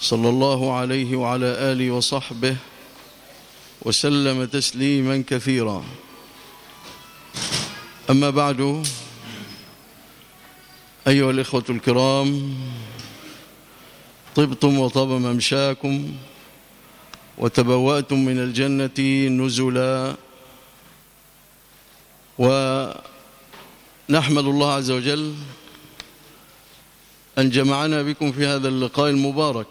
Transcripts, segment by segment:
صلى الله عليه وعلى آله وصحبه وسلم تسليما كثيرا. أما بعد أيها الإخوة الكرام طبتم وطاب ممشاكم وتبوأتم من الجنة نزلا. ونحمد الله عز وجل أن جمعنا بكم في هذا اللقاء المبارك.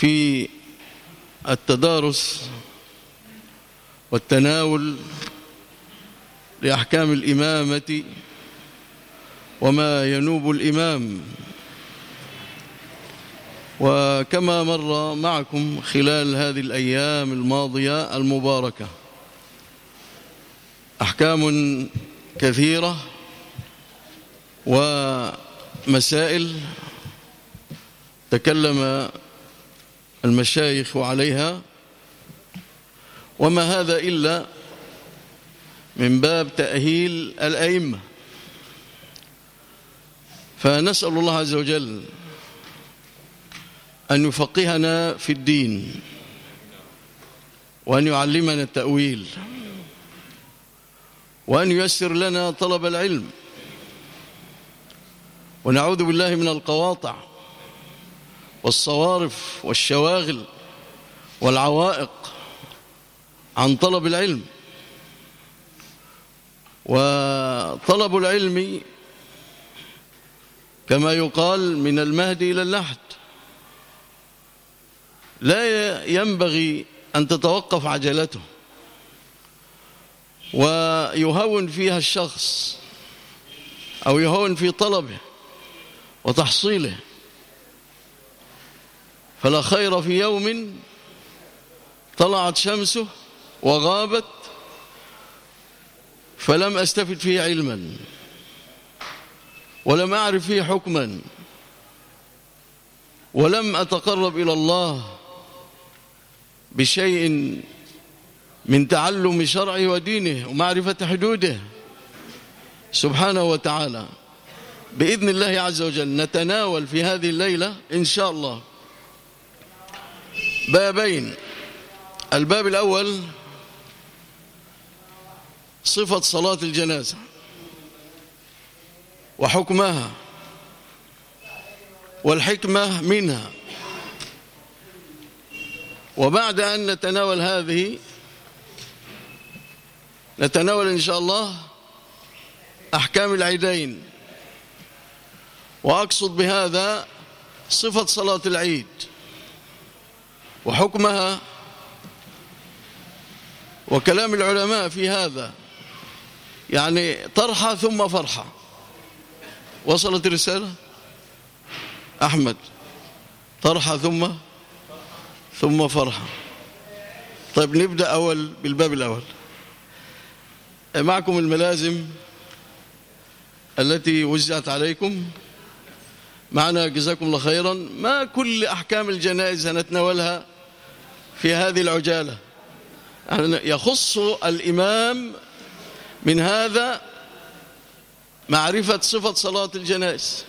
في التدارس والتناول لأحكام الإمامة وما ينوب الإمام. وكما مر معكم خلال هذه الأيام الماضية المباركة أحكام كثيرة ومسائل تكلم المشايخ عليها. وما هذا إلا من باب تأهيل الأئمة. فنسأل الله عز وجل أن يفقهنا في الدين وأن يعلمنا التأويل وأن ييسر لنا طلب العلم. ونعوذ بالله من القواطع. والصوارف والشواغل والعوائق عن طلب العلم. وطلب العلم كما يقال من المهد إلى اللحد لا ينبغي أن تتوقف عجلته. ويهون فيها الشخص أو يهون في طلبه وتحصيله. فلا خير في يوم طلعت شمسه وغابت فلم أستفد فيه علما ولم أعرف فيه حكما ولم أتقرب إلى الله بشيء من تعلم شرعه ودينه ومعرفة حدوده. سبحانه وتعالى. بإذن الله عز وجل نتناول في هذه الليلة إن شاء الله بابين. الباب الأول صفة صلاة الجنازة وحكمها والحكمة منها. وبعد أن نتناول هذه نتناول إن شاء الله أحكام العيدين. وأقصد بهذا صفة صلاة العيد. وحكمها وكلام العلماء في هذا يعني طرحة ثم فرحة. وصلت الرسالة؟ أحمد طرحة ثم ثم فرحة. طيب نبدأ أول بالباب الأول. معكم الملازم التي وزعت عليكم. معنا جزاكم الله خيرا. ما كل أحكام الجنائز هنتناولها في هذه العجالة؟ يعني يخص الإمام من هذا معرفة صفة صلاة الجنائز.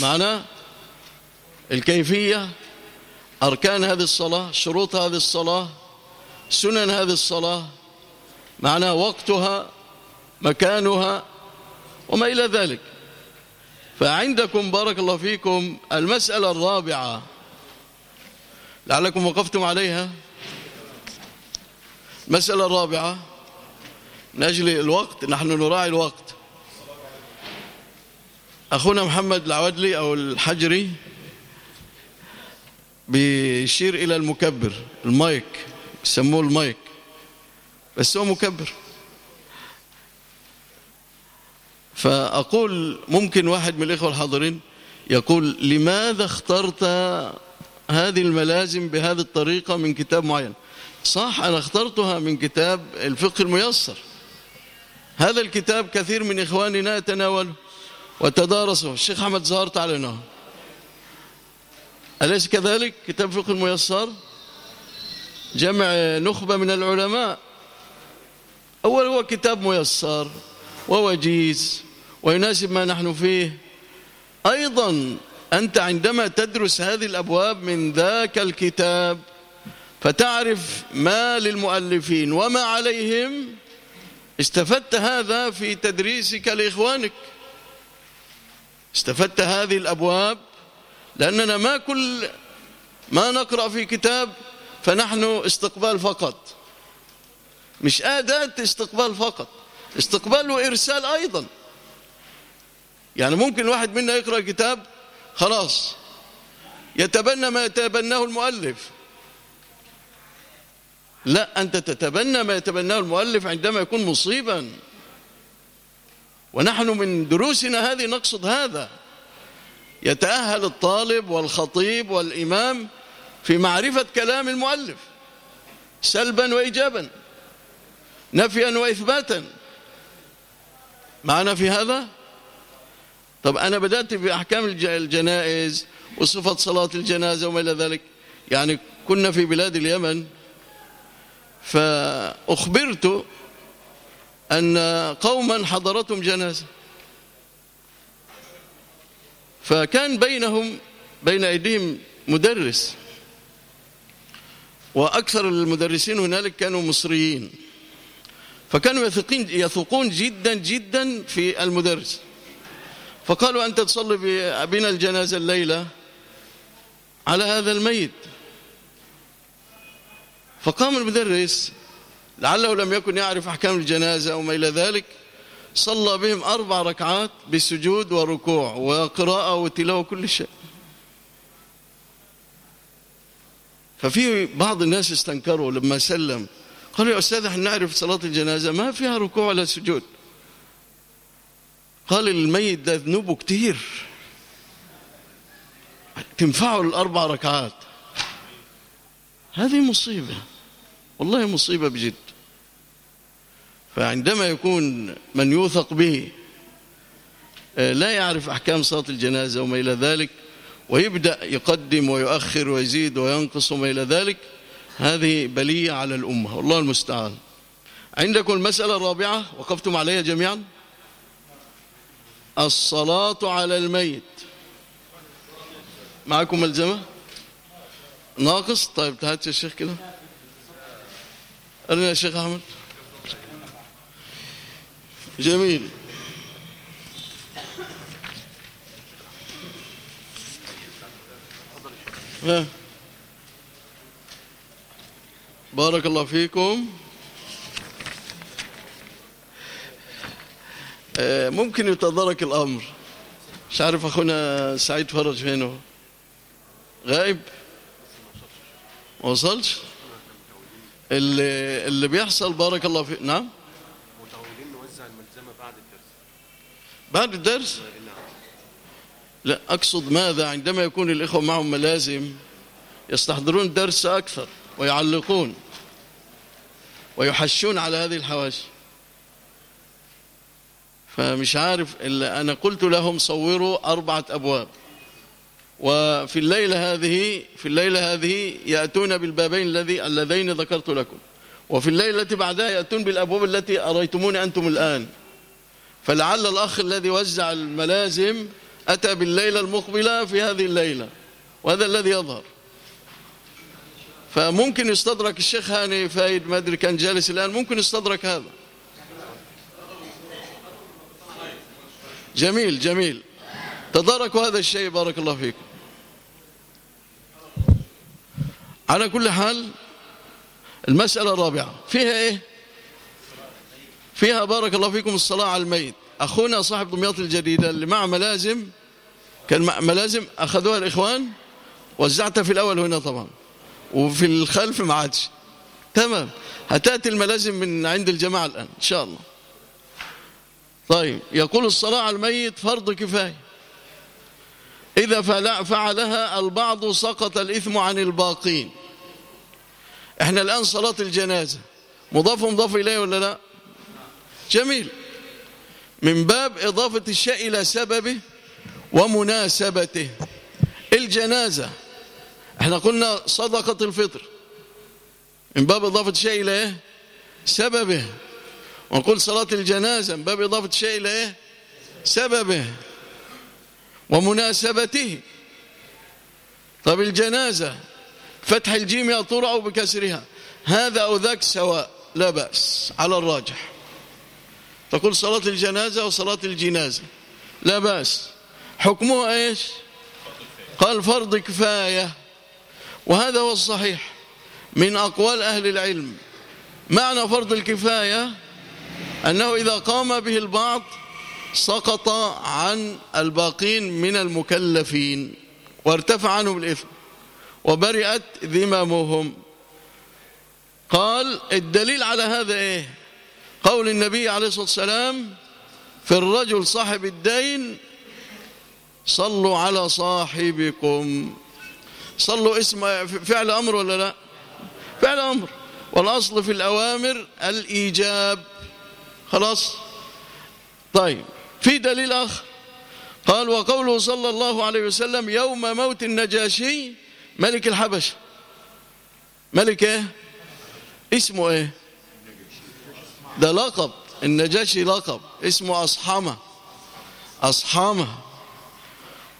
معنا الكيفية أركان هذه الصلاة شروط هذه الصلاة سنن هذه الصلاة. معنا وقتها مكانها وما إلى ذلك. فعندكم بارك الله فيكم المسألة الرابعة. لعلكم وقفتم عليها. المسألة الرابعة. من أجل الوقت نحن نراعي الوقت. أخونا محمد العودلي أو الحجري بيشير إلى المكبر المايك يسموه المايك بس هو مكبر. فأقول ممكن واحد من الإخوة الحاضرين يقول لماذا اخترت هذه الملازم بهذه الطريقة من كتاب معين؟ صح أنا اخترتها من كتاب الفقه الميسر. هذا الكتاب كثير من إخواننا يتناوله وتدارسه. الشيخ أحمد زهر تعلنه أليس كذلك؟ كتاب فقه الميسر؟ جمع نخبة من العلماء. أول هو كتاب ميسر ووجيز ويناسب ما نحن فيه. أيضا أنت عندما تدرس هذه الأبواب من ذاك الكتاب فتعرف ما للمؤلفين وما عليهم استفدت هذا في تدريسك لإخوانك. استفدت هذه الأبواب لأننا ما كل ما نقرأ في كتاب فنحن استقبال فقط. مش أداة استقبال فقط استقبال وإرسال أيضا. يعني ممكن واحد منا يقرأ كتاب خلاص يتبنى ما يتبناه المؤلف. لا أنت تتبنى ما يتبناه المؤلف عندما يكون مصيبا. ونحن من دروسنا هذه نقصد هذا. يتأهل الطالب والخطيب والإمام في معرفة كلام المؤلف سلبا وإيجابا نفيا وإثباتا. معنا في هذا؟ طب أنا بدأت بأحكام الجنائز وصفة صلاة الجنازة وما إلى ذلك. يعني كنا في بلاد اليمن فأخبرت أن قوما حضرتهم جنازة. فكان بينهم بين أيديهم مدرس وأكثر المدرسين هنالك كانوا مصريين. فكانوا يثقين يثقون جدا جدا في المدرس. فقالوا أنت تصلي بنا الجنازة الليلة على هذا الميت. فقام المدرس لعله لم يكن يعرف أحكام الجنازة وما إلى ذلك صلى بهم أربع ركعات بسجود وركوع وقراءة وتلاوة كل شيء. ففي بعض الناس استنكروا لما سلم قالوا يا أستاذ نعرف صلاة الجنازة ما فيها ركوع ولا سجود. قال الميت ده ذنوبه كتير. تنفعه الأربع ركعات. هذه مصيبة. والله مصيبة بجد. فعندما يكون من يوثق به آه، لا يعرف أحكام صلاة الجنازة وما إلى ذلك ويبدأ يقدم ويؤخر ويزيد وينقص وما إلى ذلك هذه بلية على الأمة. والله المستعان. عندكم المسألة الرابعة؟ وقفتم عليها جميعا؟ الصلاة على الميت. معكم ملزمة ناقص؟ طيب تهات يا شيخ كده. أرنا يا شيخ أحمد. جميل. بارك الله فيكم. ممكن يتدارك الأمر. مش عارف أخونا سعيد فرج فينه. غائب ما وصلش؟ اللي, اللي بيحصل بارك الله فيك. نعم؟ متعودين نوزع الملزمة بعد الدرس. بعد الدرس؟ لا أقصد ماذا؟ عندما يكون الإخوة معهم ملازم يستحضرون الدرس أكثر ويعلقون ويحشون على هذه الحواشي. فمش عارف إلا أنا قلت لهم صوروا أربعة أبواب. وفي الليلة هذه في الليلة هذه يأتون بالبابين الذي اللذين ذكرت لكم. وفي الليلة بعدها يأتون بالأبواب التي أريتموني أنتم الآن. فلعل الأخ الذي وزع الملازم أتى بالليلة المقبلة في هذه الليلة. وهذا الذي يظهر. فممكن يستدرك الشيخ هاني فايد ما أدري كان جالس الآن ممكن يستدرك هذا. جميل جميل. تداركوا هذا الشيء بارك الله فيكم. على كل حال المسألة الرابعة. فيها إيه؟ فيها بارك الله فيكم الصلاة على الميت. أخونا صاحب دمياط الجديدة اللي مع ملازم كان ملازم أخذوها الإخوان وزعتها في الأول هنا طبعا. وفي الخلف ما عادش. تمام. هتأتي الملازم من عند الجماعة الآن إن شاء الله. طيب يقول الصلاة على الميت فرض كفاية. إذا فعلها البعض سقط الإثم عن الباقين. إحنا الآن صلاة الجنازة مضاف مضاف إليه ولا لا؟ جميل. من باب إضافة الشيء إلى سببه ومناسبته. الجنازة إحنا قلنا صدقة الفطر. من باب إضافة الشيء إلى إيه؟ سببه. ونقول صلاة الجنازة من باب إضافة الشيء إلى إيه؟ سببه ومناسبته. طب الجنازة فتح الجيم أو بكسرها. هذا أو ذاك سواء لا بأس على الراجح. تقول صلاة الجنازة وصلاة الجنازة لا بأس. حكمها إيش؟ قال فرض كفاية. وهذا هو الصحيح من أقوال أهل العلم. معنى فرض الكفاية؟ أنه إذا قام به البعض سقط عن الباقين من المكلفين وارتفع عنهم الإثم وبرئت ذممهم. قال الدليل على هذا إيه؟ قول النبي عليه الصلاة والسلام في الرجل صاحب الدين صلوا على صاحبكم. صلوا اسم فعل أمر ولا لا؟ فعل أمر. والأصل في الأوامر الإيجاب. خلاص؟ طيب في دليل آخر. قال وقوله صلى الله عليه وسلم يوم موت النجاشي ملك الحبش ملك إيه؟ اسمه إيه؟ ده لقب. النجاشي لقب. اسمه أصحمة أصحمة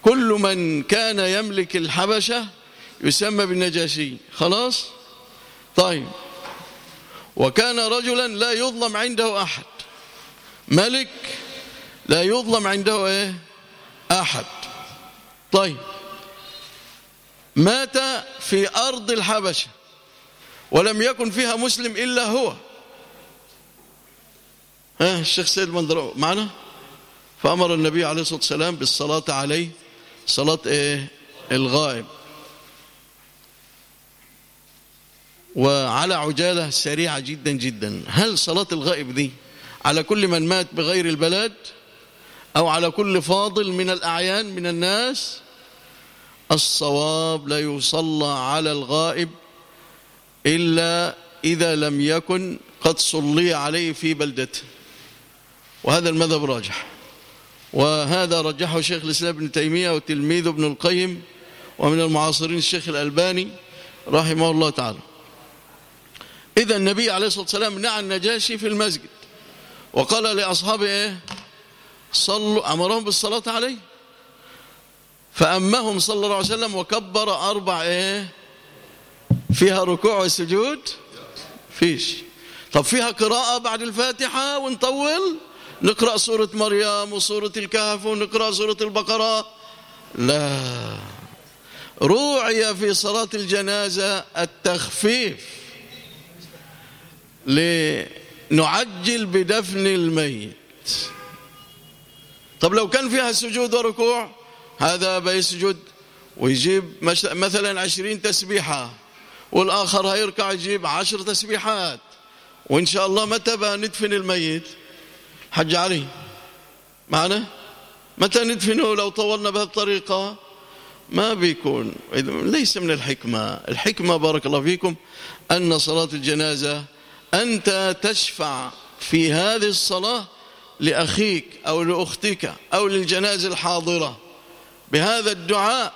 كل من كان يملك الحبشة يسمى بالنجاشي. خلاص؟ طيب. وكان رجلا لا يظلم عنده أحد. ملك لا يظلم عنده إيه؟ أحد. طيب. مات في أرض الحبشة ولم يكن فيها مسلم إلا هو. ها الشيخ سيد مندرو معنا؟ فأمر النبي عليه الصلاة والسلام بالصلاة عليه صلاة إيه؟ الغائب. وعلى عجالة سريعة جدا جدا. هل صلاة الغائب دي على كل من مات بغير البلد أو على كل فاضل من الأعيان من الناس الصواب لا يصلى على الغائب إلا إذا لم يكن قد صلي عليه في بلدته. وهذا المذهب راجح. وهذا رجحه شيخ الإسلام ابن تيمية وتلميذ ابن القيم ومن المعاصرين الشيخ الألباني رحمه الله تعالى. إذا النبي عليه الصلاة والسلام نعى النجاشي في المسجد. وقال لأصحابه إيه؟ صلوا أمرهم بالصلاة عليه. فأمهم صلى الله عليه وسلم وكبر أربع إيه؟ فيها ركوع وسجود؟ فيش. طب فيها قراءة بعد الفاتحة ونطول؟ نقرأ سورة مريم وسورة الكهف ونقرأ سورة البقرة. لا. روعي في صلاة الجنازة التخفيف. لنعجل بدفن الميت. طب لو كان فيها سجود وركوع هذا بيسجد ويجيب مثلا عشرين تسبيحة والآخر هيركع يجيب عشر تسبيحات. وإن شاء الله متى ندفن الميت؟ حج علي معنا؟ متى ندفنه لو طولنا بهالطريقة؟ ما بيكون. ليس من الحكمة. الحكمة بارك الله فيكم أن صلاة الجنازة أنت تشفع في هذه الصلاة لأخيك أو لأختك أو للجنازة الحاضرة. بهذا الدعاء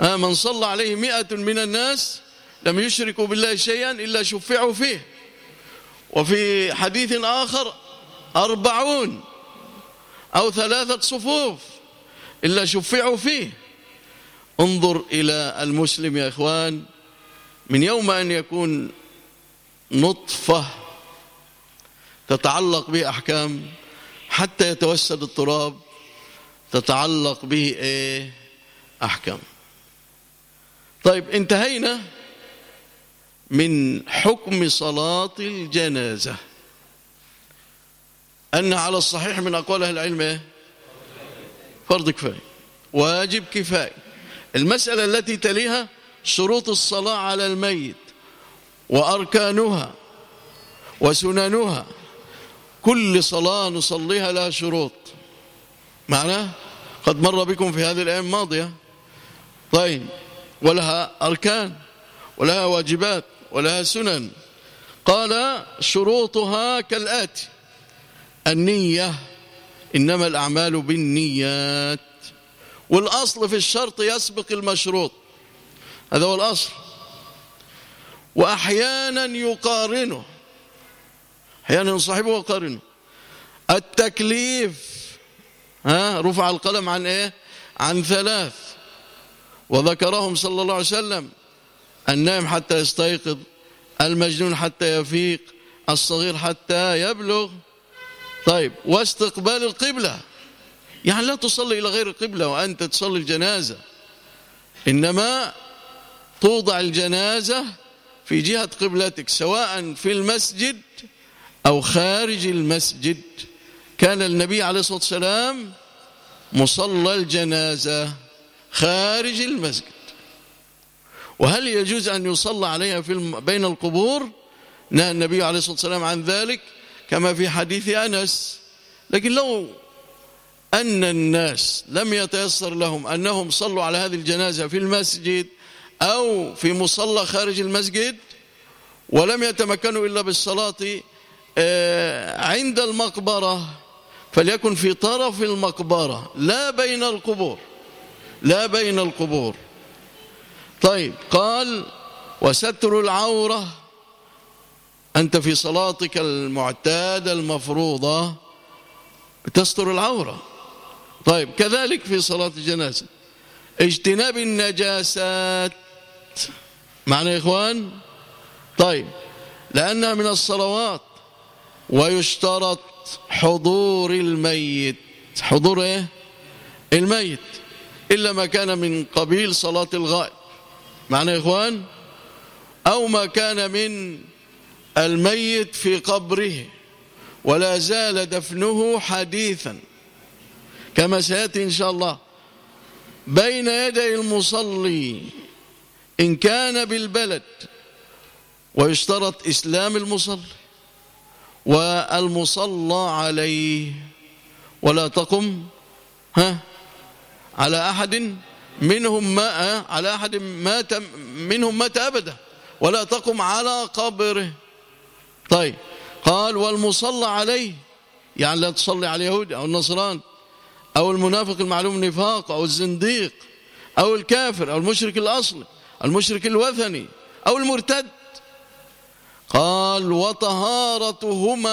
من صلى عليه مئة من الناس لم يشركوا بالله شيئا إلا شفعوا فيه. وفي حديث آخر أربعون أو ثلاثة صفوف إلا شفعوا فيه. انظر إلى المسلم يا إخوان من يوم أن يكون نطفة تتعلق به أحكام حتى يتوسد التراب تتعلق به إيه؟ أحكام. طيب انتهينا من حكم صلاة الجنازة. أن على الصحيح من أقوال أهل العلم إيه؟ فرض كفاية واجب كفاية. المسألة التي تليها شروط الصلاة على الميت. وأركانها وسننها. كل صلاة نصليها لها شروط. معناه؟ قد مر بكم في هذه الأيام الماضية طيب ولها أركان ولها واجبات ولها سنن. قال شروطها كالآتي. النية إنما الأعمال بالنيات. والأصل في الشرط يسبق المشروط. هذا هو الأصل. وأحيانا يقارنه. أحيانا صاحبه وقارنه التكليف ها رفع القلم عن إيه؟ عن ثلاث. وذكرهم صلى الله عليه وسلم النائم حتى يستيقظ المجنون حتى يفيق الصغير حتى يبلغ. طيب واستقبال القبلة. يعني لا تصلي إلى غير القبلة وأنت تصلي الجنازة. إنما توضع الجنازة في جهة قبلتك سواء في المسجد أو خارج المسجد كان النبي عليه الصلاة والسلام مصلى الجنازة خارج المسجد. وهل يجوز أن يصلى عليها في بين القبور؟ نهى النبي عليه الصلاة والسلام عن ذلك كما في حديث أنس. لكن لو أن الناس لم يتيسر لهم أنهم صلوا على هذه الجنازة في المسجد أو في مصلى خارج المسجد ولم يتمكنوا إلا بالصلاة آه، عند المقبرة فليكن في طرف المقبرة لا بين القبور لا بين القبور. طيب قال وستر العورة. أنت في صلاتك المعتادة المفروضة تستر العورة. طيب كذلك في صلاة الجنازة. اجتناب النجاسات. معنى يا إخوان؟ طيب لأنها من الصلوات ويشترط حضور الميت. حضور إيه؟ الميت. إلا ما كان من قبيل صلاة الغائب. معنى يا إخوان؟ أو ما كان من الميت في قبره ولا زال دفنه حديثا. كما سيأتي إن شاء الله. بين يدي المصلي إن كان بالبلد ويشترط إسلام المصلي والمصلى عليه ولا تقم ها على أحد منهم ما على أحد مات منهم مات أبدا ولا تقم على قبره. طيب قال والمصلى عليه يعني لا تصلي على اليهود أو النصران أو المنافق المعلوم نفاق أو الزنديق أو الكافر أو المشرك الأصلي المشرك الوثني أو المرتد. قال وطهارتهما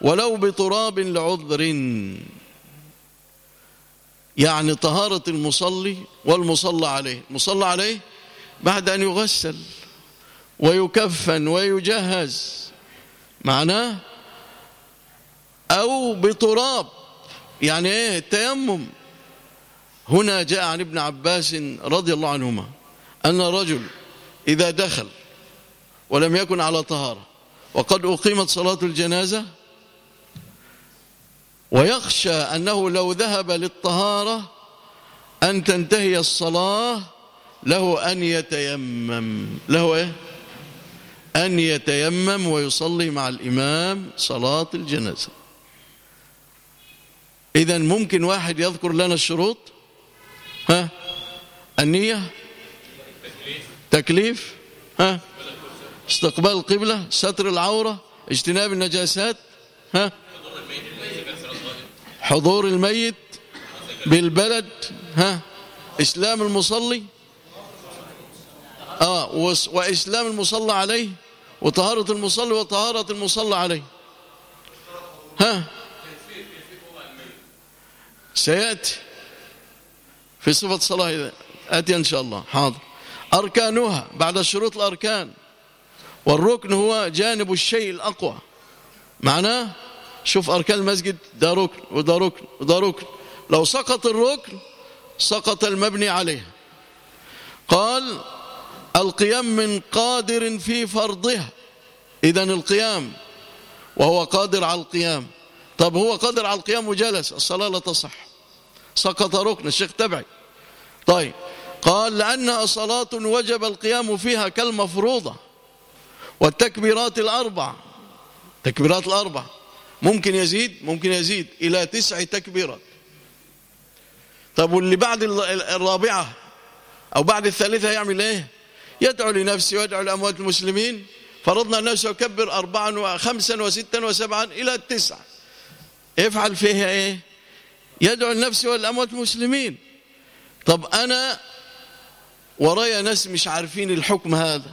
ولو بتراب لعذر. يعني طهارة المصلي والمصلى عليه. المصلى عليه بعد أن يغسل ويكفن ويجهز. معناه أو بتراب. يعني إيه؟ التيمم. هنا جاء عن ابن عباس رضي الله عنهما. أن رجل إذا دخل ولم يكن على طهارة وقد أقيمت صلاة الجنازة ويخشى أنه لو ذهب للطهارة أن تنتهي الصلاة له أن يتيمم. له إيه؟ أن يتيمم ويصلي مع الإمام صلاة الجنازة. إذا ممكن واحد يذكر لنا الشروط؟ ها؟ النية؟ تكليف ها؟ استقبال القبلة ستر العورة اجتناب النجاسات ها؟ حضور الميت بالبلد ها؟ إسلام المصلي آه وإسلام المصلى عليه وطهارة المصلي وطهارة المصلى عليه. ها؟ سيأتي في صفة إذا أتي إن شاء الله. حاضر. أركانها بعد شروط الأركان. والركن هو جانب الشيء الأقوى. معناه؟ شوف أركان المسجد ده ركن وده ركن وده ركن. لو سقط الركن سقط المبني عليه. قال القيام من قادر في فرضها. إذا القيام وهو قادر على القيام. طب هو قادر على القيام وجلس الصلاة لا تصح. سقط ركن الشيخ تبعي. طيب قال لأنها صلاة وجب القيام فيها كالمفروضة والتكبيرات الأربع. تكبيرات الأربع. ممكن يزيد ممكن يزيد إلى تسع تكبيرات. طب واللي بعد الرابعة أو بعد الثالثة يعمل إيه؟ يدعو لنفسه ويدعو لأموات المسلمين. فرضنا أنه سيكبر أربعا وخمسا وستا وسبعا إلى التسعة يفعل فيها إيه؟ يدعو لنفسه والأموات المسلمين. طب أنا ورايا ناس مش عارفين الحكم هذا.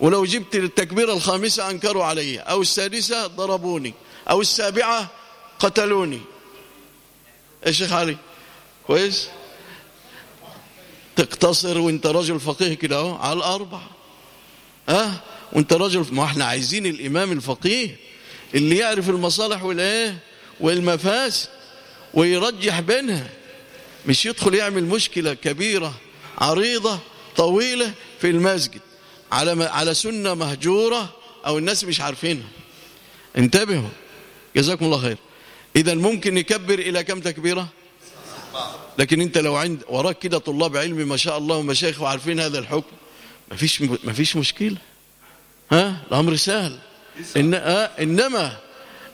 ولو جبت التكبيرة الخامسة أنكروا علي أو السادسة ضربوني أو السابعة قتلوني. يا شيخ علي كويس؟ تقتصر وانت رجل فقيه كده أهو على الأربعة. أه؟ وانت رجل ما إحنا عايزين الإمام الفقيه اللي يعرف المصالح والإيه؟ والمفاسد ويرجح بينها. مش يدخل يعمل مشكلة كبيرة عريضة. طويلة في المسجد. على على سنة مهجورة أو الناس مش عارفينها. انتبهوا. جزاكم الله خير. إذا ممكن نكبر إلى كم تكبيرة؟ لكن أنت لو عند وراك كده طلاب علم ما شاء الله ومشايخ وعارفين هذا الحكم ما فيش ما فيش مشكلة. ها؟ الأمر سهل. إن آه إنما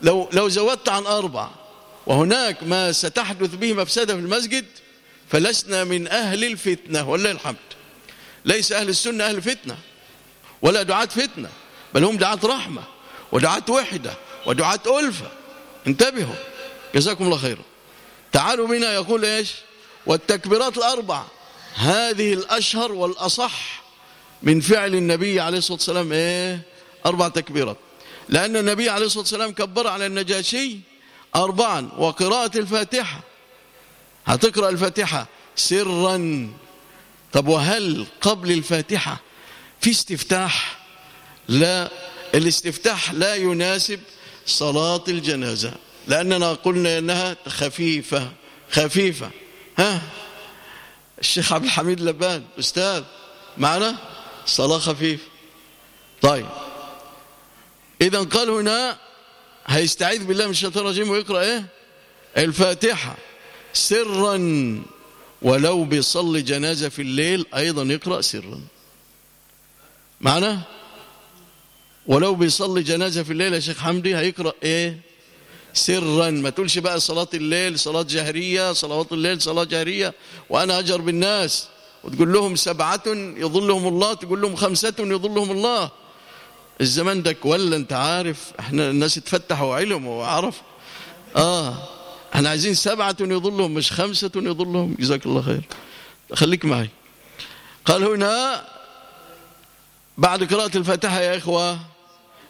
لو لو زودت عن أربع وهناك ما ستحدث به مفسدة في المسجد فلسنا من أهل الفتنة والله الحمد. ليس أهل السنة أهل فتنة ولا دعاة فتنة بل هم دعاة رحمة ودعاة وحدة ودعاة ألفة. انتبهوا جزاكم الله خيرا. تعالوا بنا يقول إيش؟ والتكبيرات الأربع هذه الأشهر والأصح من فعل النبي عليه الصلاة والسلام إيه؟ أربع تكبيرات. لأن النبي عليه الصلاة والسلام كبر على النجاشي أربعا وقراءة الفاتحة. هتقرأ الفاتحة؟ سرا. طب وهل قبل الفاتحة في استفتاح؟ لا الاستفتاح لا يناسب صلاة الجنازة لأننا قلنا أنها خفيفة خفيفة. ها؟ الشيخ عبد الحميد لبان أستاذ معنا؟ صلاة خفيفة. طيب. إذا قال هنا هيستعيذ بالله من الشيطان الرجيم ويقرأ إيه؟ الفاتحة. سرا. ولو بيصلي جنازة في الليل أيضا يقرأ سرا. معنا ولو بيصلي جنازة في الليل يا شيخ حمدي هيقرأ إيه؟ سرا. ما تقولش بقى صلاة الليل صلاة جهرية صلوات الليل صلاة جهرية. وأنا أجر بالناس. وتقول لهم سبعة يظلهم الله تقول لهم خمسة يظلهم الله. الزمان ده ولا أنت عارف. إحنا الناس اتفتحوا علم وعرف آه. إحنا عايزين سبعة يظلهم مش خمسة يظلهم. جزاك الله خير. خليك معي. قال هنا بعد قراءة الفاتحة يا إخوة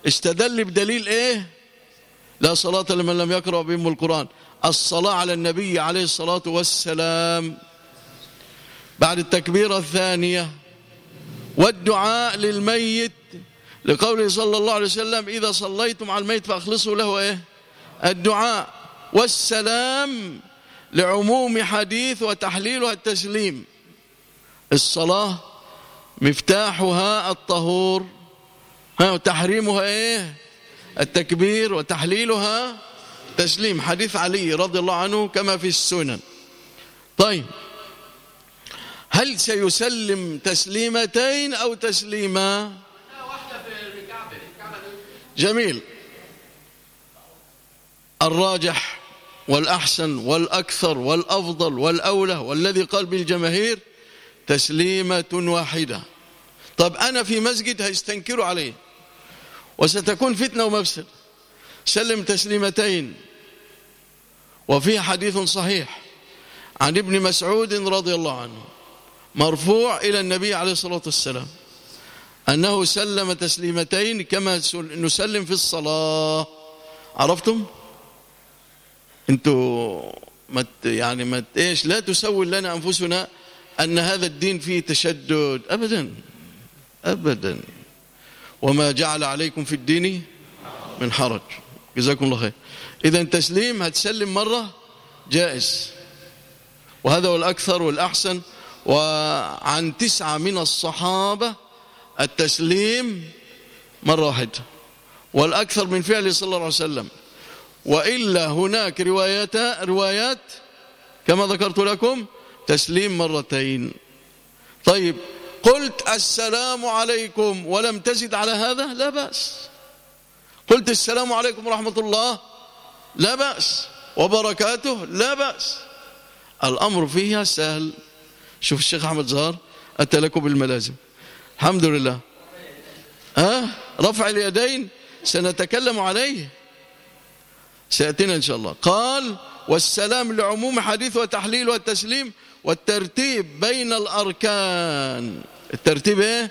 استدل بدليل إيه؟ لا صلاة لمن لم يقرأ بهم القرآن. الصلاة على النبي عليه الصلاة والسلام. بعد التكبيرة الثانية والدعاء للميت. لقوله صلى الله عليه وسلم إذا صليتم على الميت فأخلصوا له إيه؟ الدعاء. والسلام لعموم حديث وتحليلها التسليم الصلاة مفتاحها الطهور. ها وتحريمها إيه؟ التكبير وتحليلها تسليم. حديث علي رضي الله عنه كما في السنن. طيب هل سيسلم تسليمتين أو تسليما؟ جميل. الراجح والأحسن والأكثر والأفضل والأولى والذي قال بالجماهير تسليمة واحدة. طب أنا في مسجد هيستنكروا عليه وستكون فتنة ومفسد. سلم تسليمتين. وفي حديث صحيح عن ابن مسعود رضي الله عنه مرفوع إلى النبي عليه الصلاة والسلام أنه سلم تسليمتين كما نسلم في الصلاة. عرفتم؟ أنتوا مت يعني مت إيش لا تسول لنا انفسنا ان هذا الدين فيه تشدد ابدا ابدا. وما جعل عليكم في الدين من حرج. جزاكم الله خير. اذا تسليم هتسلم مرة؟ جائز. وهذا هو الأكثر والأحسن. وعن تسعة من الصحابة التسليم مرة واحدة. والأكثر من فعله صلى الله عليه وسلم. وإلا هناك روايات روايات كما ذكرت لكم تسليم مرتين. طيب قلت السلام عليكم ولم تزد على هذا؟ لا بأس. قلت السلام عليكم ورحمة الله؟ لا بأس. وبركاته؟ لا بأس. الأمر فيها سهل. شوف الشيخ أحمد زهار أتى لكم بالملازم. الحمد لله. ها؟ رفع اليدين سنتكلم عليه. سيأتينا إن شاء الله. قال والسلام لعموم حديث وتحليل والتسليم والترتيب بين الأركان. الترتيب إيه؟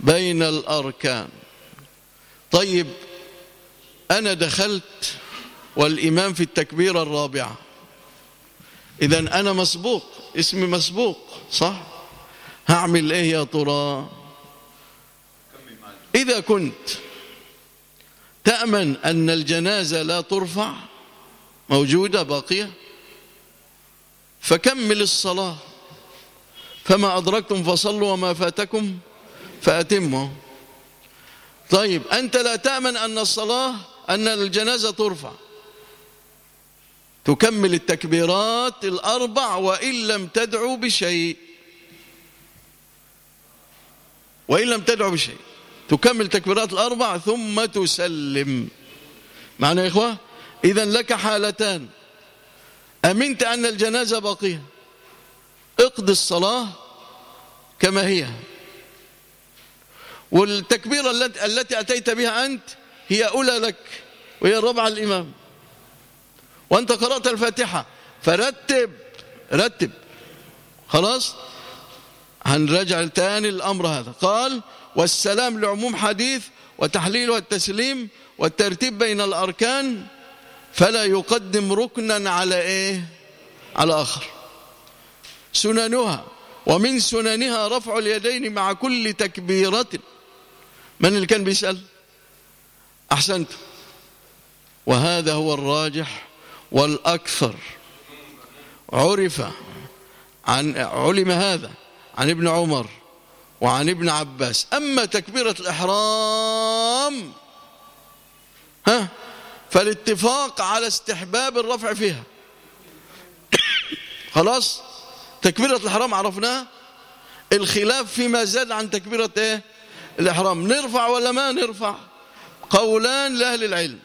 بين الأركان. طيب أنا دخلت والإمام في التكبيرة الرابعة إذا أنا مسبوق اسمي مسبوق صح؟ هعمل إيه يا ترى؟ إذا كنت تأمن أن الجنازة لا ترفع؟ موجودة باقية؟ فكمل الصلاة. فما أدركتم فصلوا وما فاتكم فأتموا. طيب أنت لا تأمن أن الصلاة أن الجنازة ترفع. تكمل التكبيرات الأربع وإن لم تدعو بشيء. وإن لم تدعو بشيء. تكمل تكبيرات الأربع ثم تسلم. معنى يا إخوة؟ إذا لك حالتان. أمنت أن الجنازة باقية. اقضي الصلاة كما هي. والتكبيرة التي أتيت بها أنت هي أولى لك وهي الرابعة الإمام. وأنت قرأت الفاتحة. فرتب رتب. خلاص؟ هنرجع تاني الأمر هذا. قال والسلام لعموم حديث وتحليل والتسليم والترتيب بين الأركان فلا يقدم ركنا على إيه؟ على آخر. سننها ومن سننها رفع اليدين مع كل تكبيرة. من اللي كان بيسأل؟ أحسنت. وهذا هو الراجح والأكثر. عرف عن علم هذا عن ابن عمر. وعن ابن عباس. أما تكبيرة الإحرام ها فالاتفاق على استحباب الرفع فيها. خلاص؟ تكبيرة الإحرام عرفناها؟ الخلاف فيما زاد عن تكبيرة إيه؟ الإحرام. نرفع ولا ما نرفع؟ قولان لأهل العلم.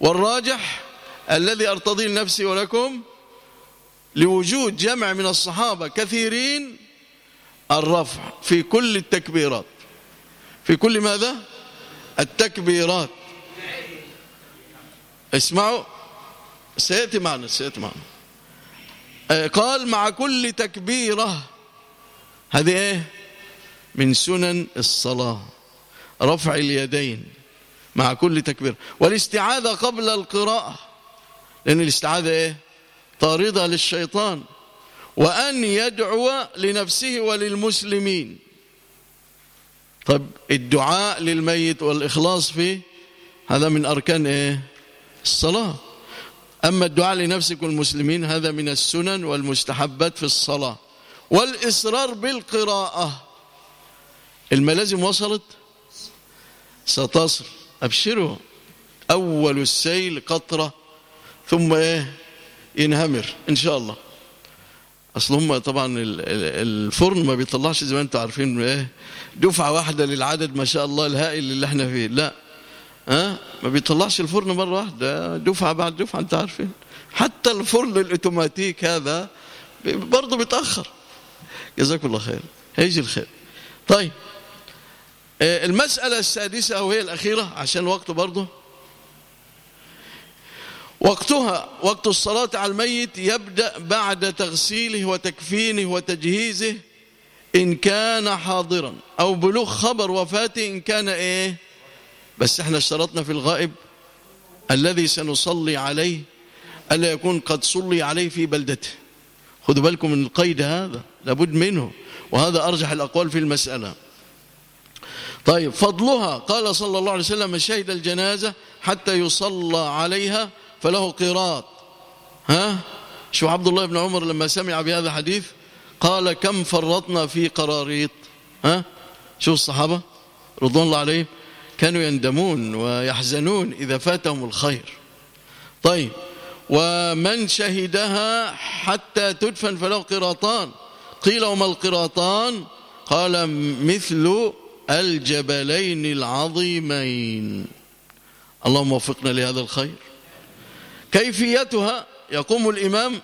والراجح الذي أرتضي لنفسي ولكم لوجود جمع من الصحابة كثيرين الرفع في كل التكبيرات. في كل ماذا؟ التكبيرات. اسمعوا. سيأتي معنا سيأتي معنا. آه، قال مع كل تكبيرة. هذه إيه؟ من سنن الصلاة. رفع اليدين مع كل تكبير. والاستعاذة قبل القراءة. لأن الاستعاذة إيه؟ طاردة للشيطان. وأن يدعو لنفسه وللمسلمين. طب الدعاء للميت والإخلاص فيه هذا من أركان إيه؟ الصلاة. أما الدعاء لنفسك والمسلمين هذا من السنن والمستحبات في الصلاة. والإصرار بالقراءة. الملازم وصلت؟ ستصل. أبشروا. أول السيل قطرة ثم إيه؟ ينهمر. إن شاء الله. أصل هم طبعا الفرن ما بيطلعش زي ما أنتم عارفين إيه؟ دفعة واحدة للعدد ما شاء الله الهائل اللي إحنا فيه. لا. ها؟ ما بيطلعش الفرن مرة واحدة. دفعة بعد دفعة أنتم عارفين. حتى الفرن الأوتوماتيك هذا برضه بيتأخر. جزاكم الله خير. هيجي الخير. طيب. المسألة السادسة وهي الأخيرة عشان الوقت برضه. وقتها وقت الصلاة على الميت يبدأ بعد تغسيله وتكفينه وتجهيزه إن كان حاضرا أو بلوغ خبر وفاته إن كان إيه؟ بس إحنا اشترطنا في الغائب الذي سنصلي عليه ألا يكون قد صلي عليه في بلدته. خذوا بالكم من القيد هذا لابد منه وهذا أرجح الأقوال في المسألة. طيب فضلها قال صلى الله عليه وسلم شهد الجنازة حتى يصلى عليها فله قيراط. ها؟ شو عبد الله بن عمر لما سمع بهذا الحديث قال كم فرطنا في قراريط. ها؟ شو الصحابة رضوان الله عليهم كانوا يندمون ويحزنون إذا فاتهم الخير. طيب ومن شهدها حتى تدفن فله قراطان قيل وما القراطان قال مثل الجبلين العظيمين. اللهم وفقنا لهذا الخير. كيفيتها؟ يقوم الإمام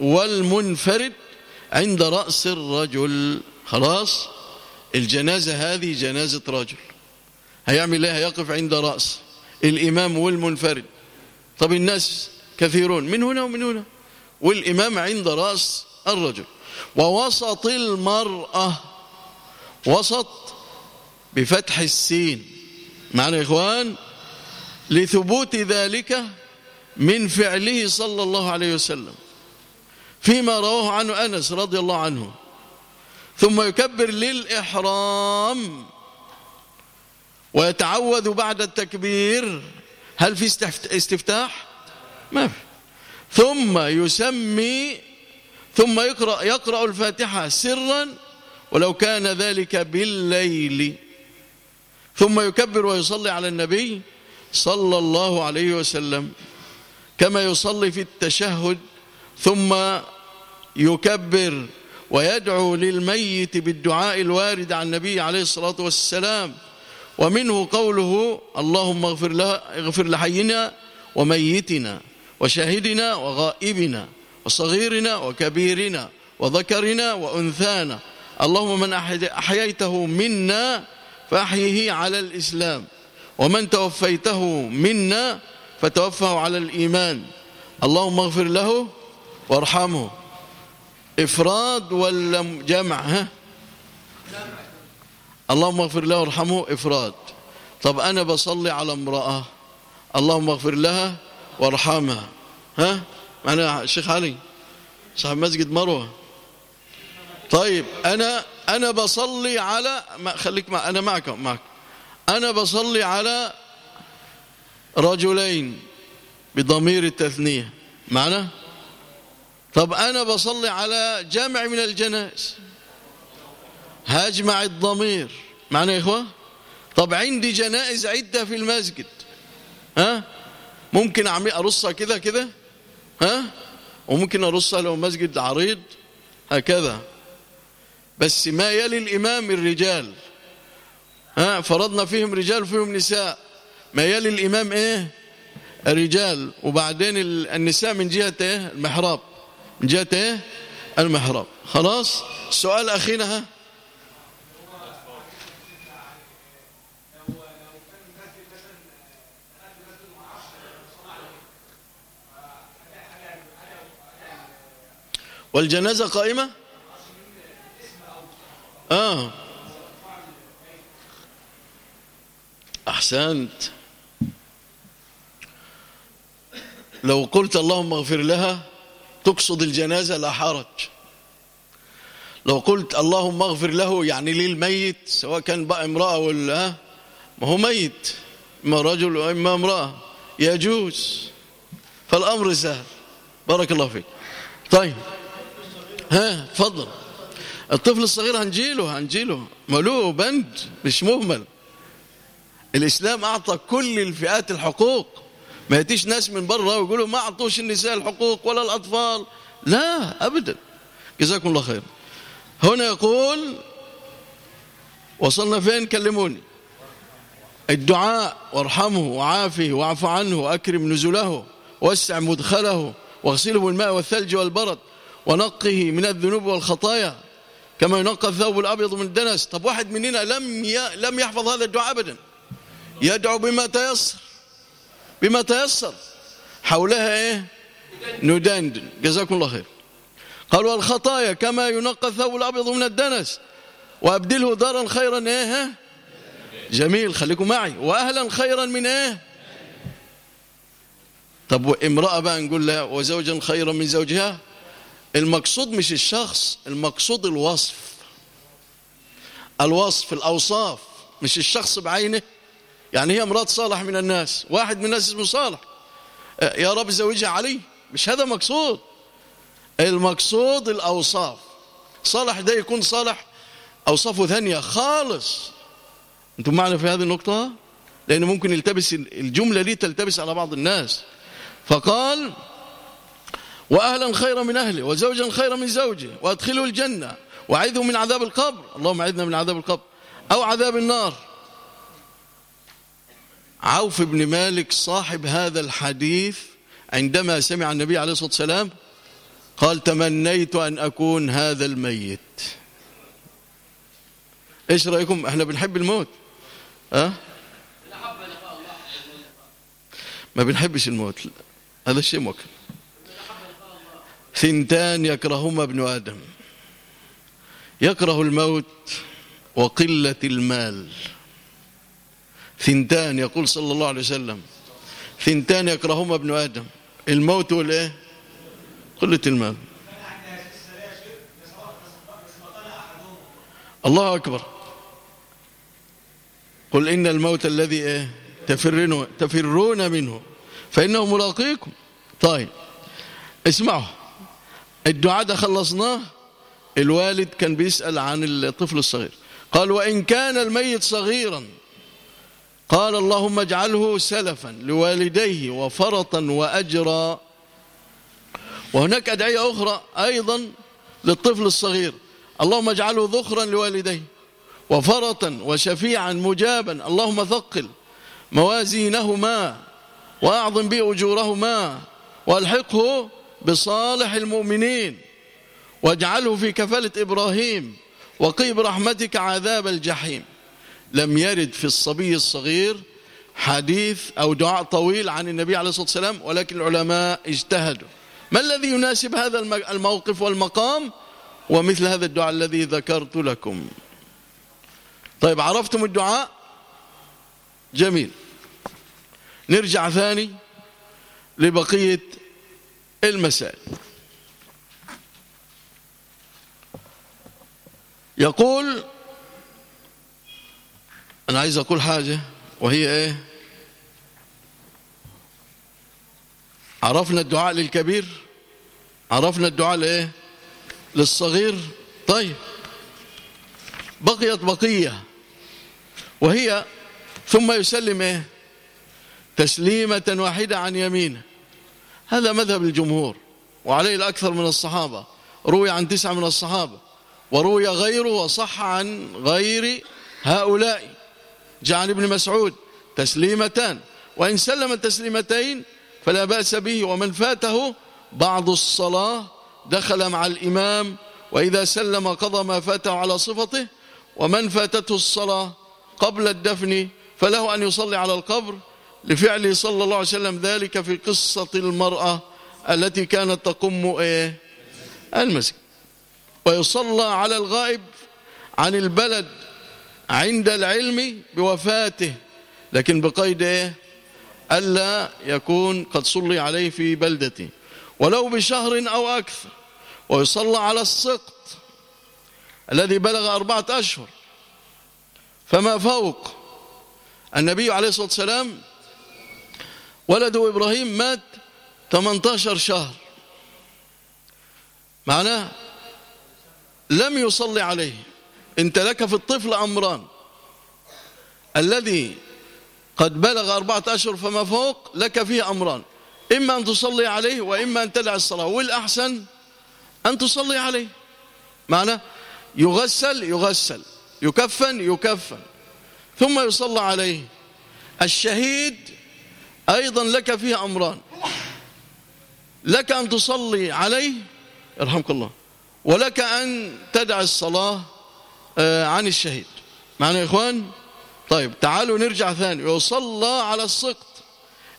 والمنفرد عند رأس الرجل. خلاص؟ الجنازة هذه جنازة رجل. هيعمل إيه؟ هيقف عند رأس الإمام والمنفرد. طب الناس كثيرون. من هنا ومن هنا. والإمام عند رأس الرجل. ووسط المرأة. وسط بفتح السين. معنى يا إخوان؟ لثبوت ذلك من فعله صلى الله عليه وسلم فيما رواه عنه أنس رضي الله عنه. ثم يكبر للإحرام ويتعوذ بعد التكبير. هل في استفتاح؟ ما في. ثم يسمي ثم يقرأ, يقرأ الفاتحة سرا ولو كان ذلك بالليل. ثم يكبر ويصلي على النبي صلى الله عليه وسلم. كما يصلي في التشهد ثم يكبر ويدعو للميت بالدعاء الوارد عن النبي عليه الصلاة والسلام. ومنه قوله اللهم اغفر, له اغفر لحينا وميتنا وشاهدنا وغائبنا وصغيرنا وكبيرنا وذكرنا وأنثانا. اللهم من أحييته منا فأحيه على الإسلام. ومن توفيته منا فتوفه على الإيمان. اللهم اغفر له وارحمه. إفراد ولا جمع ها؟ اللهم اغفر له وارحمه إفراد. طب أنا بصلي على امرأة. اللهم اغفر لها وارحمها ها؟ معنا الشيخ علي صاحب مسجد مروة. طيب أنا أنا بصلي على ما خليك مع أنا معك معك. أنا بصلي على رجلين بضمير التثنية. معنا طب أنا بصلي على جمع من الجنائز هاجمع الضمير. معنا يا إخوة؟ طب عندي جنائز عدة في المسجد. ها؟ ممكن أعمل أرصها كده كده؟ ها؟ وممكن أرصها لو مسجد عريض. هكذا. بس ما يلي الإمام الرجال. ها؟ فرضنا فيهم رجال وفيهم نساء. ما يلي الإمام إيه؟ الرجال. وبعدين النساء من جهة إيه؟ المحراب. من جهة إيه؟ المحراب. خلاص؟ السؤال أخينا ها؟ والجنازة قائمة؟ آه. أحسنت. لو قلت اللهم اغفر لها تقصد الجنازة لا حرج. لو قلت اللهم اغفر له يعني للميت سواء كان بقى امرأة ولا ما هو ميت. إما رجل وإما امرأة. يجوز. فالأمر سهل. بارك الله فيك. طيب. ها تفضل. الطفل الصغير هنجيله هنجيله. ملوه بند مش مهمل. الإسلام أعطى كل الفئات الحقوق. ما يأتيش ناس من بره ويقولوا ما أعطوش النساء الحقوق ولا الأطفال. لا أبدا. جزاكم الله خير. هنا يقول وصلنا فين؟ كلموني. الدعاء وارحمه وعافه واعف عنه وأكرم نزله ووسع مدخله واغسله بالماء والثلج والبرد ونقه من الذنوب والخطايا. كما ينقى الثوب الأبيض من الدنس. طب واحد مننا لم لم يحفظ هذا الدعاء أبدا. يدعو بما تيسر. بما تيسر حولها إيه؟ ندندن. جزاكم الله خير. قال والخطايا كما ينقى الثوب الأبيض من الدنس. وأبدله دارا خيرا إيه؟ جميل. خليكم معي. وأهلا خيرا من إيه؟ طب وامرأة بقى نقول لها وزوجا خيرا من زوجها؟ المقصود مش الشخص المقصود الوصف. الوصف الأوصاف. مش الشخص بعينه. يعني هي مرات صالح من الناس واحد من الناس اسمه صالح. يا رب زوجها علي مش هذا مقصود؟ المقصود الأوصاف. صالح ده يكون صالح أوصافه ثانية خالص. أنتم معنا في هذه النقطة؟ لأن ممكن يلتبس الجملة دي تلتبس على بعض الناس. فقال وأهلا خيرا من أهله وزوجا خيرا من زوجه وأدخله الجنة وعيده من عذاب القبر. اللهم عذنا من عذاب القبر أو عذاب النار. عوف بن مالك صاحب هذا الحديث عندما سمع النبي عليه الصلاة والسلام قال تمنيت أن أكون هذا الميت. إيش رأيكم؟ إحنا بنحب الموت. أه؟ ما بنحبش الموت. هذا الشيء ممكن ثنتان يكرههما ابن آدم. يكره الموت وقلة المال. ثنتان يقول صلى الله عليه وسلم. ثنتان يكرههما ابن آدم. الموت والإيه؟ قلة المال. الله أكبر. قل إن الموت الذي إيه؟ تفرون, تفرون منه فإنه ملاقيكم. طيب اسمعوا. الدعاء ده خلصناه. الوالد كان بيسأل عن الطفل الصغير. قال وإن كان الميت صغيرا قال اللهم اجعله سلفا لوالديه وفرطا وأجرا. وهناك أدعية أخرى أيضا للطفل الصغير. اللهم اجعله ذخرا لوالديه وفرطا وشفيعا مجابا. اللهم ثقل موازينهما وأعظم به أجورهما وألحقه بصالح المؤمنين. واجعله في كفالة إبراهيم وقي برحمتك عذاب الجحيم. لم يرد في الصبي الصغير حديث أو دعاء طويل عن النبي عليه الصلاة والسلام ولكن العلماء اجتهدوا. ما الذي يناسب هذا الموقف والمقام؟ ومثل هذا الدعاء الذي ذكرت لكم. طيب عرفتم الدعاء؟ جميل. نرجع ثاني لبقية المسائل. يقول أنا عايز أقول حاجة وهي إيه؟ عرفنا الدعاء للكبير عرفنا الدعاء لإيه؟ للصغير. طيب بقيت بقية وهي ثم يسلم إيه؟ تسليمة واحدة عن يمينه. هذا مذهب الجمهور وعليه الأكثر من الصحابة روي عن تسعة من الصحابة وروي غيره وصح عن غير هؤلاء. عن ابن مسعود تسليمتان وإن سلم التسليمتين فلا بأس به ومن فاته بعض الصلاة دخل مع الإمام وإذا سلم قضى ما فاته على صفته ومن فاتته الصلاة قبل الدفن فله أن يصلي على القبر. لفعله صلى الله عليه وسلم ذلك في قصة المرأة التي كانت تقم إيه؟ المسجد. ويصلى على الغائب عن البلد عند العلم بوفاته لكن بقيد إيه؟ ألا يكون قد صلي عليه في بلدته ولو بشهر أو أكثر ويصلى على السقط الذي بلغ أربعة أشهر. فما فوق؟ النبي عليه الصلاة والسلام ولده إبراهيم مات 18 شهر. معناه لم يصلي عليه. انت لك في الطفل أمران. الذي قد بلغ أربعة أشهر فما فوق لك فيه أمران. إما أن تصلي عليه وإما أن تدع الصلاة. والأحسن أن تصلي عليه. معنى يغسل يغسل. يكفن يكفن. ثم يصلى عليه. الشهيد أيضا لك فيه أمران. لك أن تصلي عليه يرحمك الله ولك أن تدع الصلاة عن الشهيد. معنا يا إخوان طيب تعالوا نرجع ثاني. يصلى على السقط.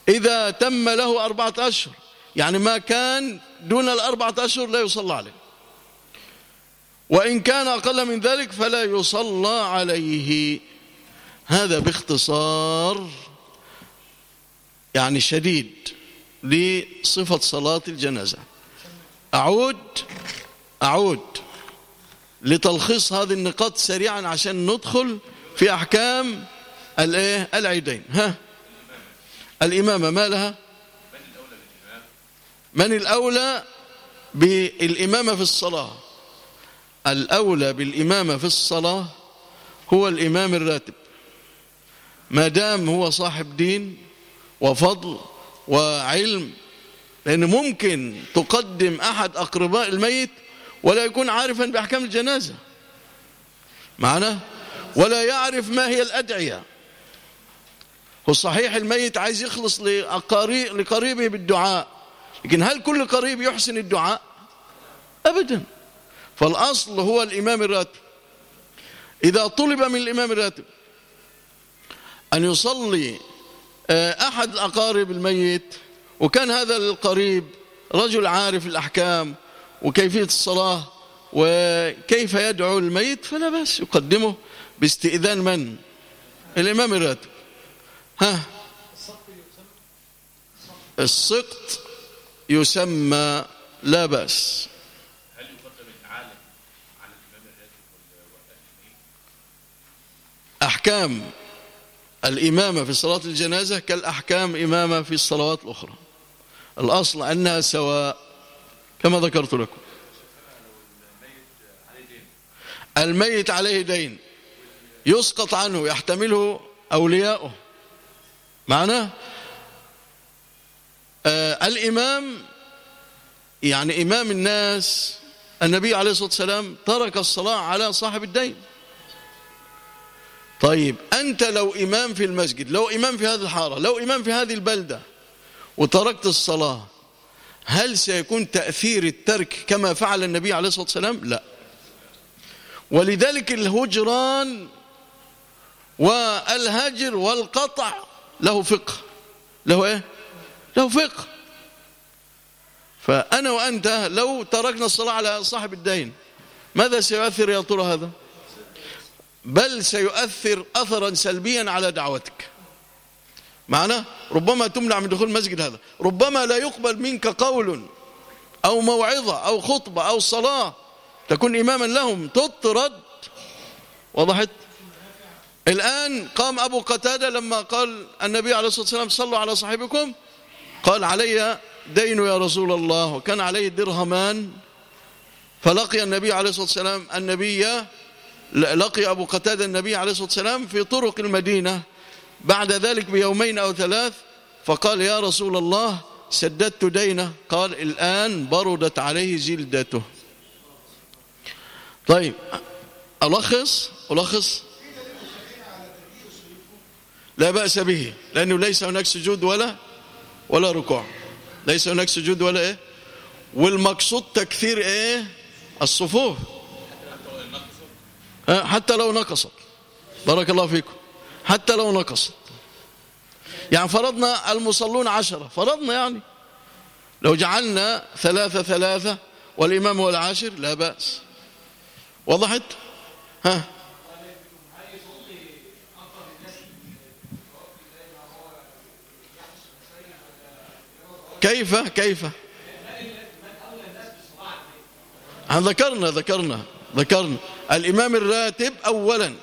إذا تم له أربعة أشهر. يعني ما كان دون الأربعة أشهر لا يصلى عليه. وإن كان أقل من ذلك فلا يصلى عليه. هذا باختصار يعني شديد لصفة صلاة الجنازة. أعود أعود. لتلخيص هذه النقاط سريعا عشان ندخل في أحكام الإيه؟ العيدين. ها؟ الإمامة ما لها؟ من الأولى بالإمامة في الصلاة. الأولى بالإمامة في الصلاة هو الإمام الراتب. ما دام هو صاحب دين وفضل وعلم لأن ممكن تقدم أحد أقرباء الميت ولا يكون عارفا بأحكام الجنازة. معنا ولا يعرف ما هي الأدعية. صحيح الميت عايز يخلص لقريبه بالدعاء. لكن هل كل قريب يحسن الدعاء؟ أبدا. فالأصل هو الإمام الراتب. إذا طلب من الإمام الراتب أن يصلي آه، أحد الأقارب الميت وكان هذا القريب رجل عارف الأحكام وكيفية الصلاة وكيف يدعو الميت فلا بس يقدمه باستئذان من؟ الإمام الراتب ها؟ السقط يسمى لا بأس. هل يقدم العالم على الإمام الراتب أحكام. الإمامة في صلاة الجنازة كالأحكام إمامة في الصلوات الأخرى. الأصل أنها سواء كما ذكرت لكم. الميت عليه دين. يسقط عنه يحتمله أولياؤه. معناه آه الإمام يعني إمام الناس النبي عليه الصلاة والسلام ترك الصلاة على صاحب الدين. طيب أنت لو إمام في المسجد لو إمام في هذه الحارة لو إمام في هذه البلدة وتركت الصلاة هل سيكون تأثير الترك كما فعل النبي عليه الصلاة والسلام؟ لا. ولذلك الهجران والهجر والقطع له فقه. له إيه؟ له فقه. فأنا وأنت لو تركنا الصلاة على صاحب الدين ماذا سيؤثر يا ترى هذا؟ بل سيؤثر أثرا سلبيا على دعوتك. معناه ربما تمنع من دخول المسجد هذا. ربما لا يقبل منك قول أو موعظة أو خطبة أو صلاة تكون إماما لهم. تطرد. وضحت؟ الآن قام أبو قتادة لما قال النبي عليه الصلاة والسلام صلوا على صاحبكم. قال علي دين يا رسول الله. وكان عليه درهمان. فلقي النبي عليه الصلاة والسلام النبي لقي أبو قتادة النبي عليه الصلاة والسلام في طرق المدينة. بعد ذلك بيومين أو ثلاث فقال يا رسول الله سددت دينه. قال الآن بردت عليه جلدته طيب ألخص؟ ألخص؟ لا بأس به لأنه ليس هناك سجود ولا ولا ركوع. ليس هناك سجود ولا إيه؟ والمقصود تكثير إيه؟ الصفوف. حتى لو نقصت. بارك الله فيكم. حتى لو نقصت يعني فرضنا المصلون عشرة. فرضنا يعني. لو جعلنا ثلاثة ثلاثة والإمام هو العاشر لا بأس. وضحت؟ ها. كيف؟ كيف؟ ذكرنا ذكرنا ذكرنا. الإمام الراتب أولا.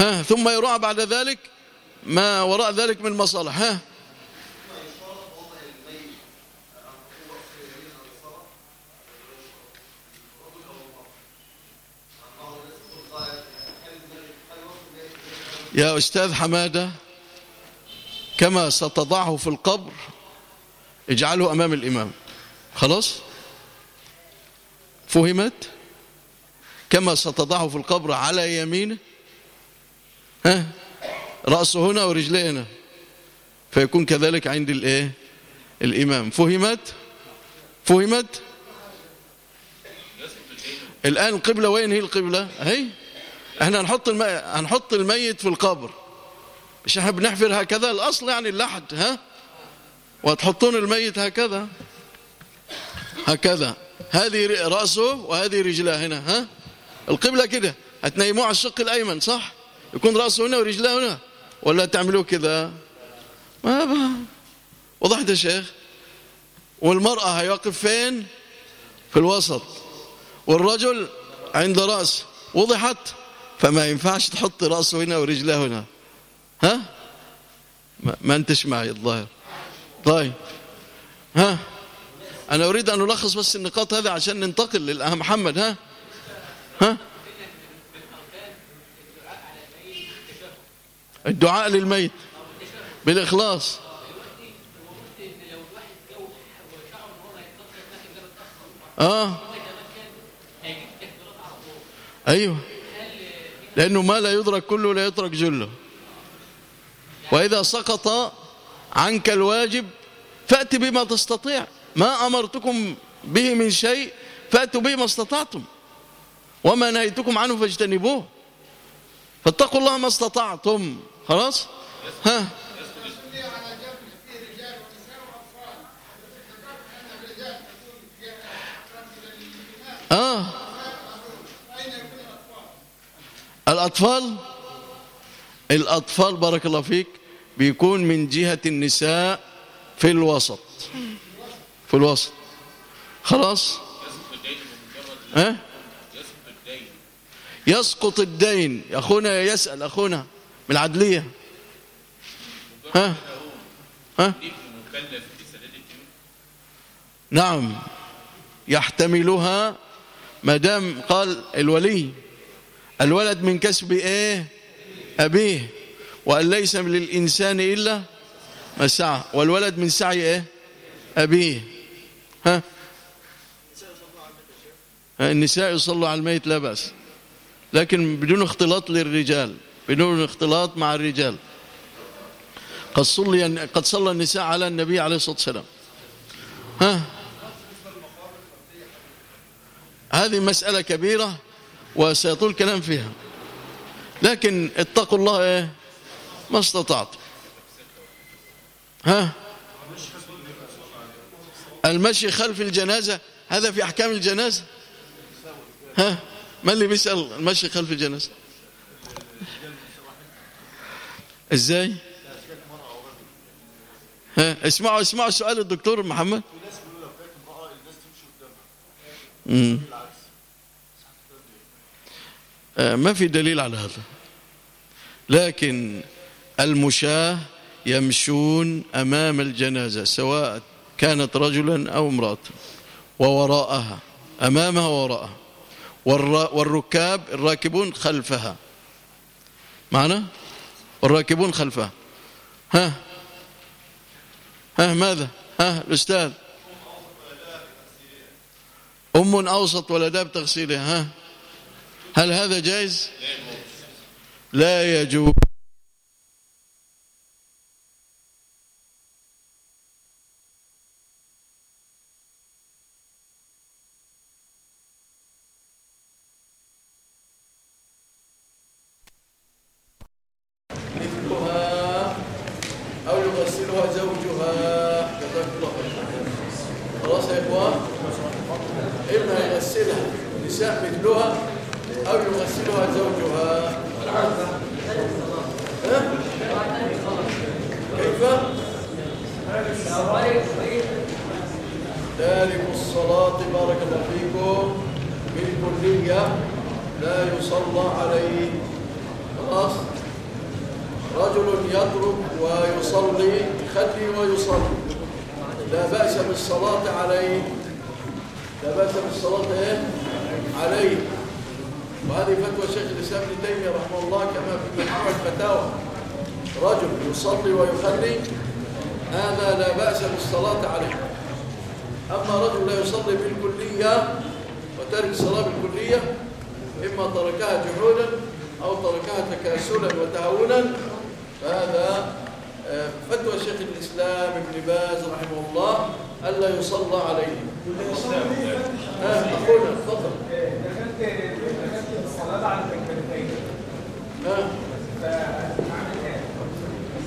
ها ثم يراعى بعد ذلك ما وراء ذلك من مصالح. ها. يا أستاذ حمادة كما ستضعه في القبر اجعله أمام الإمام. خلاص؟ فهمت؟ كما ستضعه في القبر على يمينه ها؟ رأسه هنا ورجليه هنا. فيكون كذلك عند الايه الإمام. فهمت؟ فهمت؟ الآن القبلة وين هي القبلة؟ هي إحنا هنحط المي... هنحط الميت في القبر. مش إحنا بنحفر هكذا؟ الأصل يعني اللحد ها؟ وتحطون الميت هكذا. هكذا. هذه رأسه وهذه رجلاه هنا ها؟ القبلة كده. هتنيموه على الشق الأيمن صح؟ يكون رأسه هنا ورجلاه هنا. ولا تعملوه كذا؟ ما. وضحت يا شيخ؟ والمرأة هيوقف فين؟ في الوسط. والرجل عند رأس. وضحت. فما ينفعش تحط رأسه هنا ورجلاه هنا. ها؟ ما أنتش معي الظاهر. طيب. ها؟ أنا أريد أن ألخص بس النقاط هذه عشان ننتقل للأه محمد. ها؟ ها؟ الدعاء للميت بالإخلاص. آه. أيوه. لأنه ما لا يدرك كله لا يترك جله. وإذا سقط عنك الواجب فأت بما تستطيع. ما أمرتكم به من شيء فأتوا به ما استطعتم. وما نهيتكم عنه فاجتنبوه. فاتقوا الله ما استطعتم. خلاص؟ ها. آه. الأطفال؟ الأطفال بارك الله فيك بيكون من جهة النساء في الوسط. في الوسط. خلاص؟ يسقط الدين. أخونا يسأل أخونا. من العدلية ها؟ ها؟ نعم. يحتملها ما دام قال الولي. الولد من كسب إيه؟ أبيه. وأن ليس للإنسان إلا ما سعى والولد من سعي إيه؟ أبيه. ها؟ النساء يصلوا على الميت لا بأس. لكن بدون اختلاط للرجال. بدون اختلاط مع الرجال. قد صلي قد صلى النساء على النبي عليه الصلاة والسلام. ها؟ هذه مسألة كبيرة وسيطول الكلام فيها. لكن اتقوا الله إيه؟ ما استطعت. ها؟ المشي خلف الجنازة هذا في أحكام الجنازة؟ ها؟ ما اللي بيسأل المشي خلف الجنازة؟ إزاي؟ ها اسمعوا اسمعوا سؤال الدكتور محمد. امم ما في دليل على هذا. لكن المشاة يمشون أمام الجنازة سواء كانت رجلا أو امرأة ووراءها أمامها ووراءها. والركاب الراكبون خلفها. معنا والراكبون خلفها ها؟ ها ماذا؟ ها الأستاذ. أم أوسط ولدها بتغسيلها ها؟ هل هذا جائز؟ لا يجوز مثلها أو يغسلها زوجها جزاك الله خير خلاص يا إخوان إما يغسلها نساء مثلها أو يغسلها زوجها ها؟ كيف؟ تارك الصلاة بارك الله فيكم بالكلية لا يصلى عليه خلاص رجل يترك ويصلي يخلي ويصلي لا بأس بالصلاة عليه لا بأس بالصلاة إيه؟ عليه وهذه فتوى شيخ الإسلام ابن تيمية رحمه الله كما في مجموع الفتاوى رجل يصلي ويخلي هذا لا بأس بالصلاة عليه. أما رجل لا يصلي بالكلية وترك الصلاة بالكلية إما تركها جحودا أو تركها تكاسلا وتهاونا فهذا فتوى شيخ الإسلام ابن باز رحمه الله ألا يصلى عليه. آه أخونا تفضل.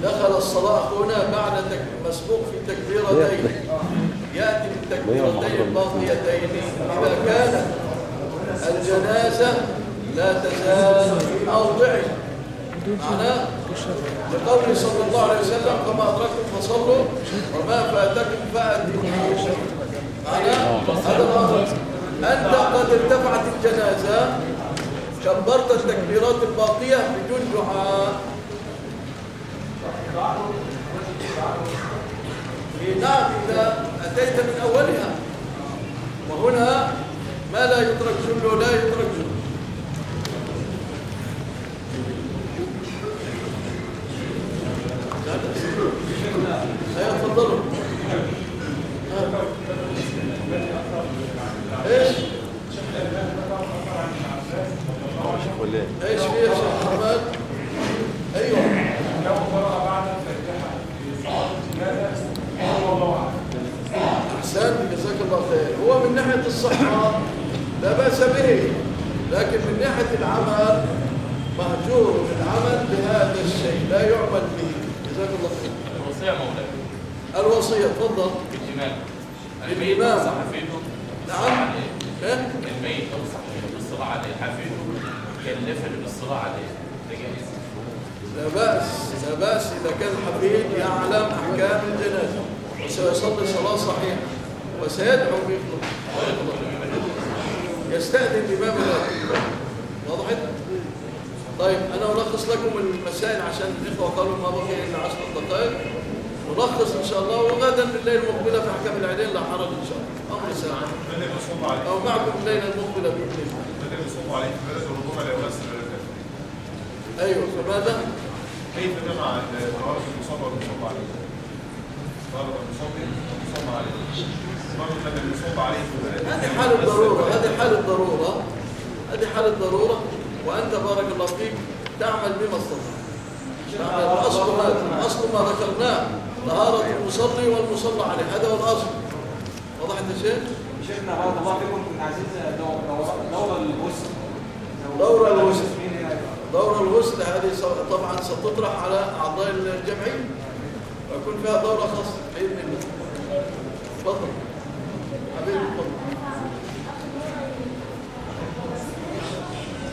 دخل الصلاة أخونا بعد. مسبوق في تكبيرتين. يأتي بالتكبيرتين الباقيتين. إذا كانت الجنازة لا تزال في موضعه معناه لقوله صلى الله عليه وسلم كما أدركتم فصلوا وما فاتكم فأتموا معناه هذا الأمر. أنت قد ارتفعت الجنازة كبرت التكبيرات الباقية بدون دعاء. نعم إذا أتيت من أولها. وهنا ما لا يترك جله لا يترك جله أيوه تفضلوا ولا إيه؟ إيش في يا شيخ محمد؟ أيوه. لو قرأ بعد الفاتحه هو الله اعلم احسن جزاك الله خير. هو من ناحية الصحة لا بأس به لكن من ناحية العمل مهجور العمل بهذا الشيء لا يعمل به. جزاك الله خير. الوصية مولاي. الوصية تفضل. الامام الامام صحفيته. نعم. إيه؟ الميت. أو صحفيته. الصلاة عليه. حفيده. ده جائز لا بأس لا بأس إذا كان الحفيد يعلم أحكام الجنازة وسيصلي صلاة صحيحة وسيدعو بإخلاص. يستأذن الإمام الآتي وضحت؟ طيب أنا ألخص لكم المسائل عشان الإخوة قالوا ما بقي إلا عشر دقائق. نلخص إن شاء الله وغدا بالليل المقبلة في أحكام العيدين لا حرج إن شاء الله. أمر ساعة. أو معكم الليلة المقبلة بإذن الله بدأ يصوم عليه في بلد الرطوبة لا يؤثر على الكافرين أيوه فماذا؟ كيف جمع طهارة المصاب والمصاب عليه؟ طهارة المصاب والمصاب عليه؟ بدأ يصوم عليه هذه حال الضرورة هذه حال الضرورة هذه حال الضرورة وأنت بارك الله فيك تعمل بما استطعت. تعمل. الأصل هذا الأصل ما ذكرناه طهارة المصلي والمصلى عليه. هذا هو الأصل. وضحت يا شيخ؟ شيخنا بارك الله فيكم. كنا عايزين دور- دور- دورة الغسل دورة الغسل. دورة الغسل هذه طبعا ستطرح على أعضاء الجمعية ويكون فيها دورة خاصة. بإذن الله. تفضل. حبيبي تفضل.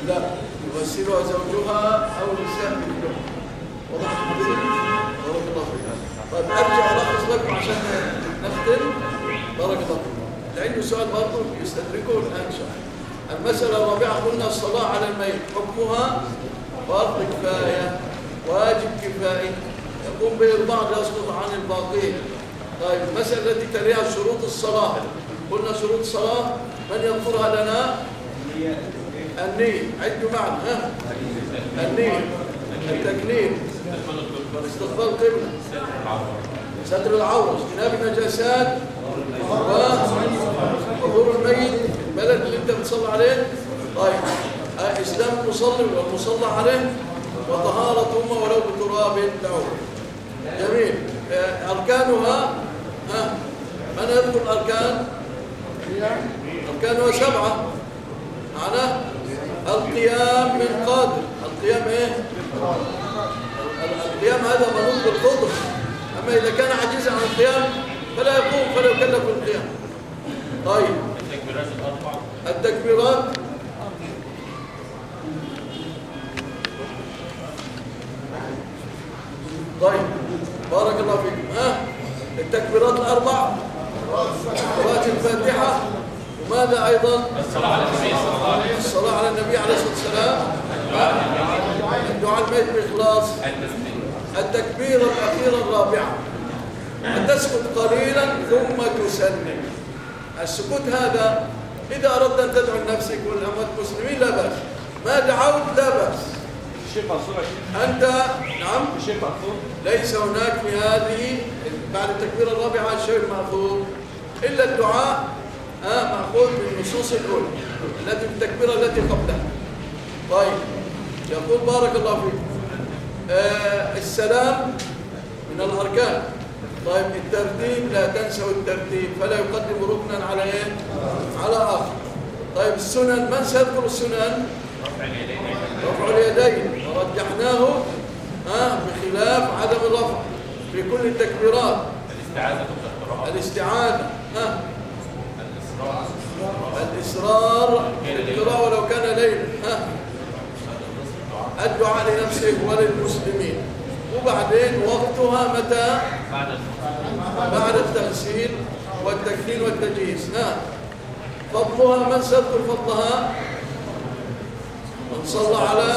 لا يغسلها زوجها أو نساء مثلها يا حبيبي؟ بارك الله فيك. طيب أرجع ألخص لكم عشان نختم. بارك الله فيك. اللي عنده سؤال برضه يستدركه الآن شاء الله المسألة الرابعة قلنا الصلاة على الميت حكمها فرض كفاية واجب كفائي يقوم به البعض يسقط عن الباقين طيب المسألة التي تليها شروط الصلاة. قلنا شروط الصلاة من يذكرها لنا؟ النية عدوا معنا ها؟ النية التكليف استقبال قبلة ستر العورة. اجتناب النجاسات. وحضور الميت. انت بتصلي عليه؟ طيب. اسلام المصلي والمصلى عليه وطهارة ولو بتراب العور جميل. أركانها ها من يذكر الأركان؟ أركانها سبعة. معناه القيام من قادر. القيام إيه؟ القيام هذا منوط بالقدر أما إذا كان عاجزا عن القيام فلا يقوم فلا يكلف بالقيام طيب. التكبيرات التكبيرات. طيب بارك الله فيكم ها؟ التكبيرات الأربع. قراءة الفاتحة. وماذا أيضا؟ الصلاة على النبي صلى الله عليه وسلم. الصلاة على النبي عليه الصلاة والسلام. الدعاء الميت بإخلاص التكبيرة الأخيرة الرابعة أن تسكت قليلا ثم تسلم. السكوت هذا إذا أردت أن تدعو لنفسك والأموات المسلمين لا بأس. ما دعوت لا بأس. الشيخ منصور أنت نعم. الشيخ منصور. ليس هناك في هذه بعد التكبيرة الرابعة شيء مأخوذ إلا الدعاء آه مأخوذ من النصوص الأولى التي التكبيرة التي قبلها طيب يقول بارك الله فيك. آه السلام من الأركان. طيب الترتيب لا تنسوا الترتيب فلا يقدم ركنا على إيه؟ على آخر. طيب السنن من سيذكر السنن؟ رفع اليدين. ورجحناه ها بخلاف عدم الرفع في كل التكبيرات. الاستعاذة الاستعانة ها؟ الإصرار في القراءة ولو كان ليلا ها؟ الدعاء لنفسه وللمسلمين. وبعدين وقتها متى؟ بعد التغسيل والتكفين والتجهيز. ها. فضلها من سيذكر فضلها؟ من صلى على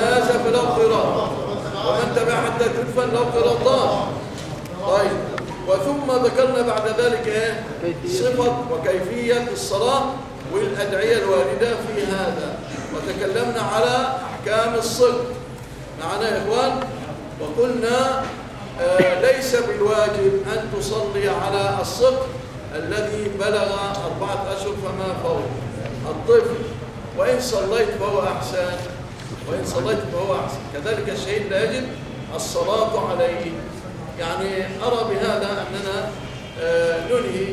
جنازة فله قراءة ومن تبع حتى تدفن له قراطان طيب. وثم ذكرنا بعد ذلك إيه؟ صفة وكيفية الصلاة والأدعية الواردة في هذا. وتكلمنا على أحكام الصدق معنا يا إخوان؟ وقلنا ليس بالواجب أن تصلي على الصدق الذي بلغ أربعة أشهر فما فوق. الطفل وإن صليت فهو أحسن وإن صليت فهو أحسن. كذلك الشهيد لا يجب الصلاة عليه. يعني أرى بهذا أننا آه ننهي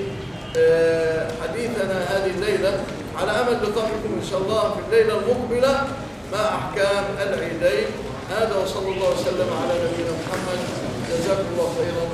آه حديثنا هذه الليلة على أمل لقائكم إن شاء الله في الليلة المقبلة مع أحكام العيدين. هذا وصلى الله وسلم على نبينا محمد. جزاكم الله خيرا